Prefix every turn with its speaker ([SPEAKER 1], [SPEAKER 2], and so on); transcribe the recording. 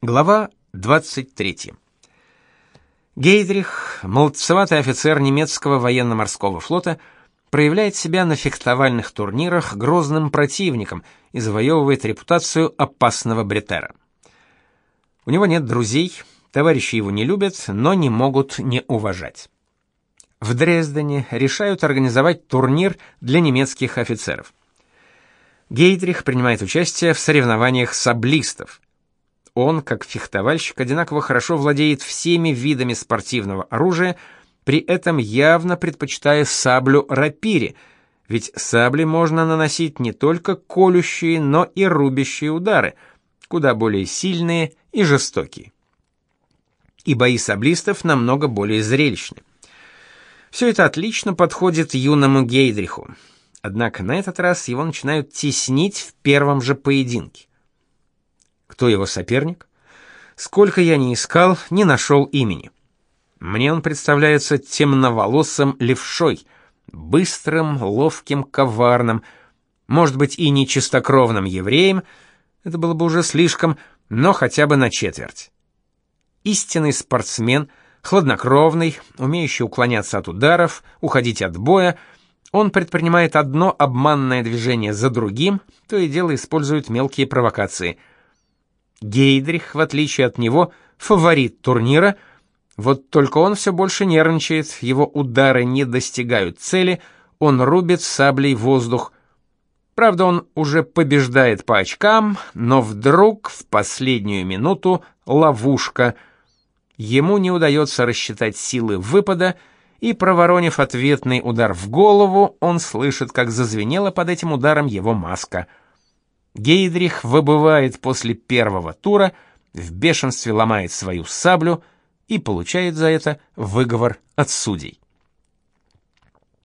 [SPEAKER 1] Глава 23. Гейдрих, молодцеватый офицер немецкого военно-морского флота, проявляет себя на фехтовальных турнирах грозным противником и завоевывает репутацию опасного бретера. У него нет друзей, товарищи его не любят, но не могут не уважать. В Дрездене решают организовать турнир для немецких офицеров. Гейдрих принимает участие в соревнованиях саблистов – он, как фехтовальщик, одинаково хорошо владеет всеми видами спортивного оружия, при этом явно предпочитая саблю рапире, ведь сабли можно наносить не только колющие, но и рубящие удары, куда более сильные и жестокие. И бои саблистов намного более зрелищны. Все это отлично подходит юному Гейдриху. Однако на этот раз его начинают теснить в первом же поединке. Кто его соперник? Сколько я ни искал, не нашел имени. Мне он представляется темноволосым левшой, быстрым, ловким, коварным, может быть, и не чистокровным евреем, это было бы уже слишком, но хотя бы на четверть. Истинный спортсмен, хладнокровный, умеющий уклоняться от ударов, уходить от боя, он предпринимает одно обманное движение за другим, то и дело использует мелкие провокации – Гейдрих, в отличие от него, фаворит турнира, вот только он все больше нервничает, его удары не достигают цели, он рубит саблей воздух. Правда, он уже побеждает по очкам, но вдруг в последнюю минуту ловушка. Ему не удается рассчитать силы выпада, и проворонив ответный удар в голову, он слышит, как зазвенела под этим ударом его маска — Гейдрих выбывает после первого тура, в бешенстве ломает свою саблю и получает за это выговор от судей.